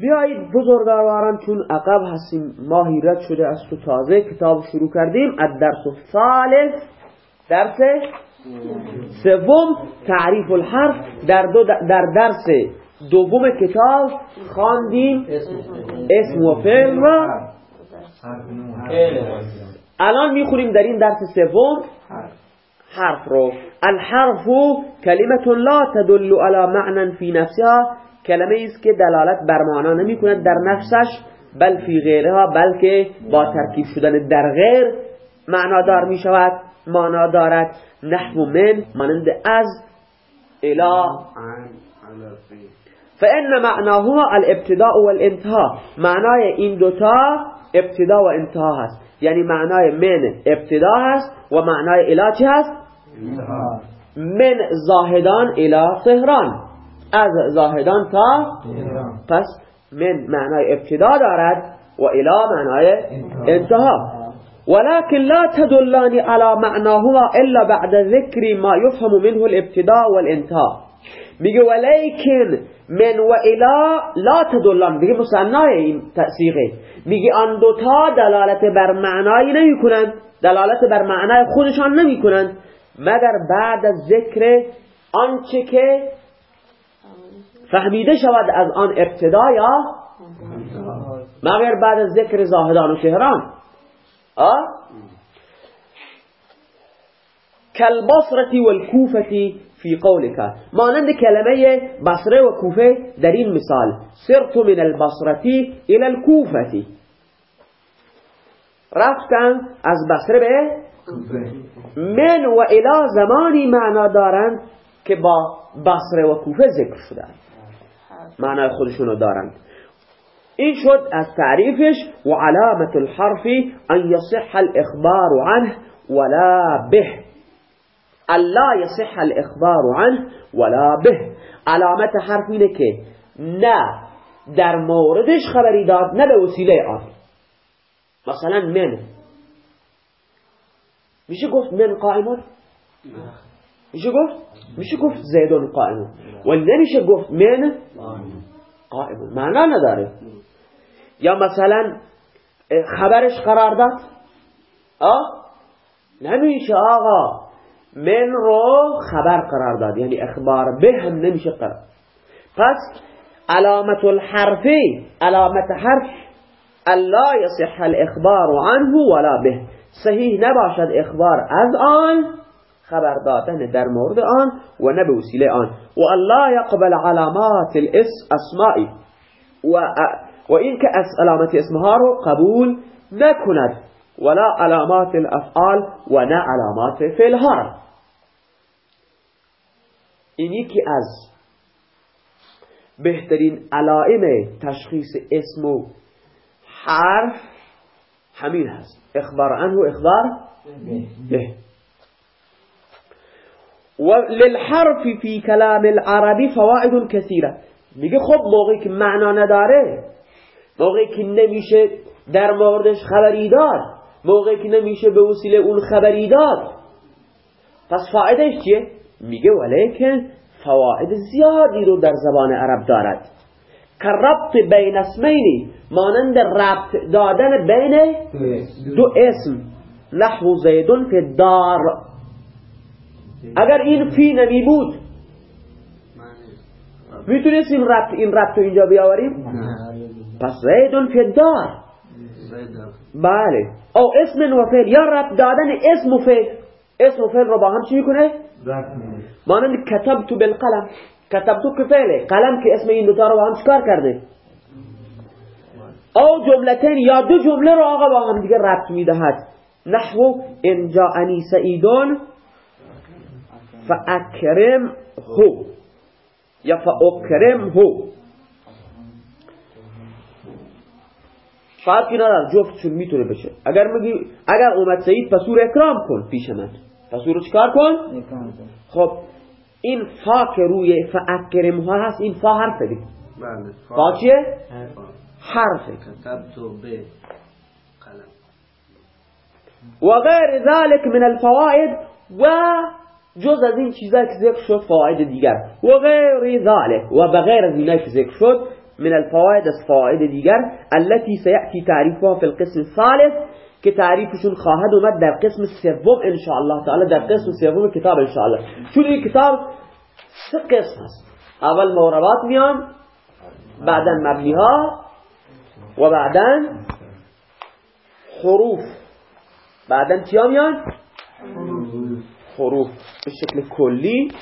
بیایید بزرگواران چون عقب هستیم ماهی رد شده از تو تازه کتاب شروع کردیم از درس ثالث درس سوم تعریف الحرف در, دو در درس دوم کتاب خواندیم اسم و فعل و الان می‌خونیم در این درس سوم حرف رو. الحرف کلمه لا تدل على معنى في نفسها کلمه است که دلالت بر معنا نمی کند در نفسش بل فی غیرها بلکه با ترکیب شدن در غیر معنادار می شود معنا دارد نحو من مانند از اله. فان معناه الابتداء والانتهاء. معنای این دوتا ابتدا و انتها هست. یعنی معنای من ابتدا هست و معنای اله چه هست؟ من زاهدان اله تهران. از زاهدان تا پس من معنای ابتدا دارد و اله معنای انتها. ولكن لا تدلان على معناهما الا بعد ذكر ما يفهم منه الابتداء والانتهاء میگه ولیکن من و الا لا تدلان. دیگه مصنای این تأثیره. میگه آن دوتا دلالت بر معنایی نمی کنند دلالت بر معنای خودشان نمی کنند مگر بعد از ذکر آنچه که فهمیده شود از آن ابتدا یا مگر بعد از ذکر زاهدان و شهران. کالبصرة والكوفة فی قولك مانند کلمه بصره و کوفه در این مثال. سرت من البصرة الى الكوفة رفتم از بصره به من و الى زمانی معنا دارند که با بصره و کوفه ذکر شدند. معنای خودشونو دارند این شد از تعریفش و علامت الحرف ان يصح الاخبار عنه ولا به. الا يصح الاخبار عنه ولا به. علامت حرف اینه که نه در موردش خبری داد نه به وسیله آن. مثلا من. میشه گفت من قائمون؟ میشه گفت میشه گفت زیدون قائمون ولی نمیشه گفت من قائمون معنا نداره یا مثلا خبرش قرار داد آه؟ نمیشه آقا من رو خبر قرار داد یعنی أخبار به هم نمیشه قرار. پس علامت الحرفی علامت حرف الا يصح الاخبار عنه ولا به. صحیح نباشد أخبار از آن. خبر دادن در مورد آن و نه به وسیله آن. و الله یقبل علامات الاسماء و و این که از علامت اسمها رو قبول نکند. ولا علامات الافعال و نه علامات فعلها. این یکی از بهترین علائم تشخیص اسم و حرف همین هست. أخبار عنه أخبار به وللحرف في كلام العربي فوائد كثيرة. میگه خب موقعی که معنا نداره موقعی که نمیشه در موردش خبری داد موقعی که نمیشه به وسیله اون خبری داد. پس فایدهش چیه؟ میگه ولیکن فواید زیادی رو در زبان عرب دارد. که ربط بین اسمینی مانند ربط دادن بین دو اسم. نحو زیدون فی دار اگر این فی نمی بود می‌تونستیم ربط این ربط اینجا بیاوریم؟ پس زیدون فی دار بله. او اسم و فعل. یا ربط دادن اسم و فعل. اسم و فعل رو با هم چی می‌کنه؟ مانند کتبتو بالقلم. کتبتو که فعله. قلم که اسم این دوتا رو با هم چکار کرده؟ او جملتین یا دو جمله رو آقا با هم دیگه ربط می‌دهد. نحو ان جاءنی سعیدون. فاکرم هو یا فاکرم هو فرقی نداره جفتشون می‌تونه بشه. اگر میگی اگر اومد سعید پس او اکرام کن پیش من. پس او رو چکار کن؟ خب این فا که روی فاکرم ها هست این فا حرفه دیگه بله فا. چیه؟ حرفه و غیر ذلك من الفوائد و جز از این چیزایی که ذکر شد فواید دیگر. و غیر ذلك و بغیر از اینایی که ذکر شد من الفوائد از فوائد دیگر التي سيأتي تعریفها في القسم الثالث که تعریفشون خواهد اومد در قسم سوم ان شاء الله تعالی در قسم سوم کتاب ان شاء الله چون این کتاب سه قسم هست. اول موربات میان بعدا مبنی ها و بعدا حروف. بعدا چیا میان؟ حروف به شکل کلی